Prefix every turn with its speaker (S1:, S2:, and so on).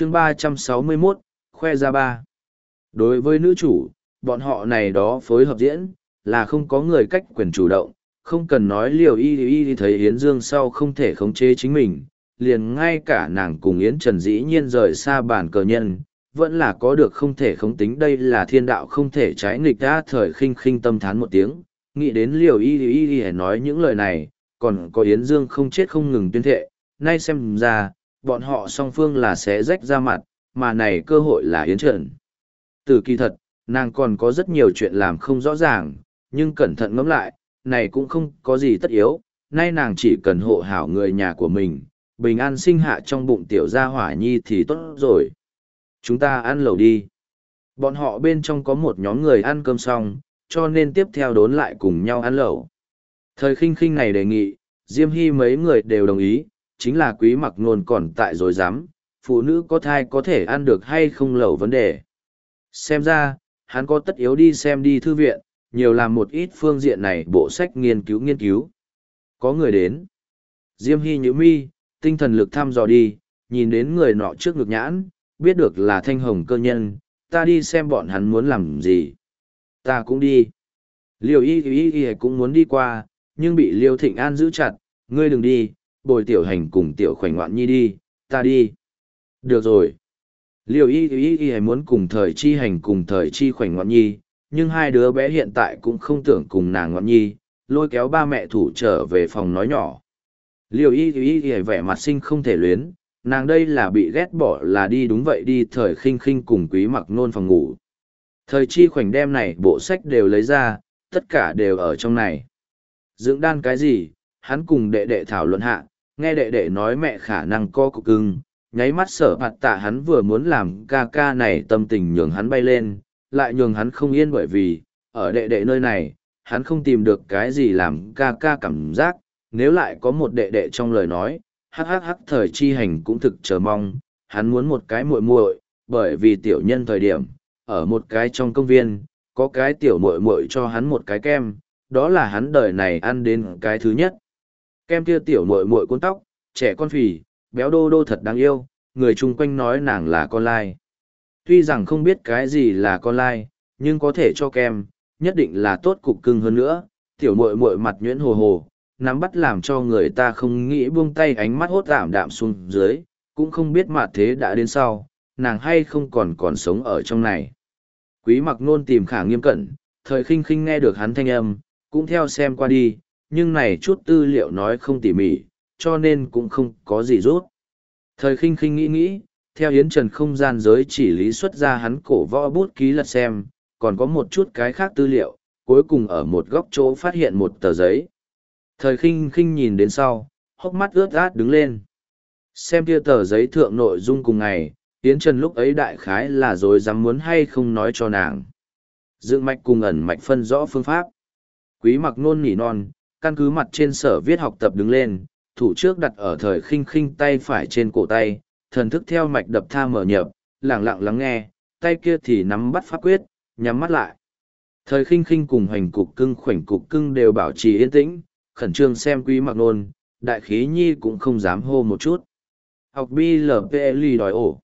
S1: chương ba trăm sáu mươi 361, khoe ra ba. Đối với nữ chủ, bọn họ này đó phối hợp diễn, là không có người cách quyền chủ động, không cần nói liều y y y thấy Yến Dương sau không thể khống chế chính mình, liền ngay cả nàng cùng Yến Trần dĩ nhiên rời xa bản cờ nhân, vẫn là có được không thể khống tính đây là thiên đạo không thể trái nghịch đã thời khinh khinh tâm thán một tiếng, nghĩ đến liều y y y nói những lời này, còn có Yến Dương không chết không ngừng tuyên thệ, nay xem ra, bọn họ song phương là sẽ rách ra mặt, mà này cơ hội là Yến Trần. Từ kỳ thật, nàng còn có rất nhiều chuyện làm không rõ ràng, nhưng cẩn thận ngẫm lại, này cũng không có gì tất yếu, nay nàng chỉ cần hộ hảo người nhà của mình, bình an sinh hạ trong bụng tiểu gia hỏa nhi thì tốt rồi. Chúng ta ăn lẩu đi. Bọn họ bên trong có một nhóm người ăn cơm xong, cho nên tiếp theo đốn lại cùng nhau ăn lẩu. Thời khinh khinh này đề nghị, Diêm Hy mấy người đều đồng ý, chính là quý mặc nôn còn tại rồi dám, phụ nữ có thai có thể ăn được hay không lẩu vấn đề. Xem ra, hắn có tất yếu đi xem đi thư viện, nhiều làm một ít phương diện này bộ sách nghiên cứu nghiên cứu. Có người đến. Diêm Hy nhữ mi, tinh thần lực thăm dò đi, nhìn đến người nọ trước ngực nhãn, biết được là thanh hồng cơ nhân, ta đi xem bọn hắn muốn làm gì. Ta cũng đi. Liêu y y y cũng muốn đi qua, nhưng bị Liêu Thịnh An giữ chặt, ngươi đừng đi, bồi tiểu hành cùng tiểu khoảnh ngoạn nhi đi, ta đi. Được rồi. liều y y y muốn cùng thời chi hành cùng thời chi khoảnh ngoạn nhi, nhưng hai đứa bé hiện tại cũng không tưởng cùng nàng ngoạn nhi, lôi kéo ba mẹ thủ trở về phòng nói nhỏ. liều y y y vẻ mặt sinh không thể luyến, nàng đây là bị ghét bỏ là đi đúng vậy đi thời khinh khinh cùng quý mặc nôn phòng ngủ. Thời chi khoảnh đem này bộ sách đều lấy ra, tất cả đều ở trong này. Dưỡng đan cái gì, hắn cùng đệ đệ thảo luận hạ, nghe đệ đệ nói mẹ khả năng co cục cưng, nháy mắt sở mặt tạ hắn vừa muốn làm ca ca này tâm tình nhường hắn bay lên, lại nhường hắn không yên bởi vì, ở đệ đệ nơi này, hắn không tìm được cái gì làm ca ca cảm giác, nếu lại có một đệ đệ trong lời nói, hắc hắc hắc thời chi hành cũng thực chờ mong, hắn muốn một cái muội muội, bởi vì tiểu nhân thời điểm, ở một cái trong công viên, có cái tiểu muội muội cho hắn một cái kem, đó là hắn đời này ăn đến cái thứ nhất. Kem kia tiểu mội mội cuốn tóc, trẻ con phì, béo đô đô thật đáng yêu, người chung quanh nói nàng là con lai. Tuy rằng không biết cái gì là con lai, nhưng có thể cho kem, nhất định là tốt cục cưng hơn nữa, tiểu mội mội mặt nhuyễn hồ hồ, nắm bắt làm cho người ta không nghĩ buông tay ánh mắt hốt ảm đạm xuống dưới, cũng không biết mặt thế đã đến sau, nàng hay không còn còn sống ở trong này. Quý mặc nôn tìm khả nghiêm cẩn, thời khinh khinh nghe được hắn thanh âm, cũng theo xem qua đi, nhưng này chút tư liệu nói không tỉ mỉ, cho nên cũng không có gì rút. Thời khinh khinh nghĩ nghĩ, theo Yến Trần không gian giới chỉ lý xuất ra hắn cổ võ bút ký lật xem, còn có một chút cái khác tư liệu, cuối cùng ở một góc chỗ phát hiện một tờ giấy. Thời khinh khinh nhìn đến sau, hốc mắt ướt át đứng lên. Xem kia tờ giấy thượng nội dung cùng ngày, Yến Trần lúc ấy đại khái là rồi dám muốn hay không nói cho nàng. Dựng mạch cùng ẩn mạch phân rõ phương pháp. Quý mặc nôn nỉ non, căn cứ mặt trên sở viết học tập đứng lên, thủ trước đặt ở thời khinh khinh tay phải trên cổ tay, thần thức theo mạch đập tha mở nhập, lặng lặng lắng nghe, tay kia thì nắm bắt pháp quyết, nhắm mắt lại. Thời khinh khinh cùng hành cục cưng khoảnh cục cưng đều bảo trì yên tĩnh, khẩn trương xem quý mặc nôn, đại khí nhi cũng không dám hô một chút. Học BLPL đòi ổ.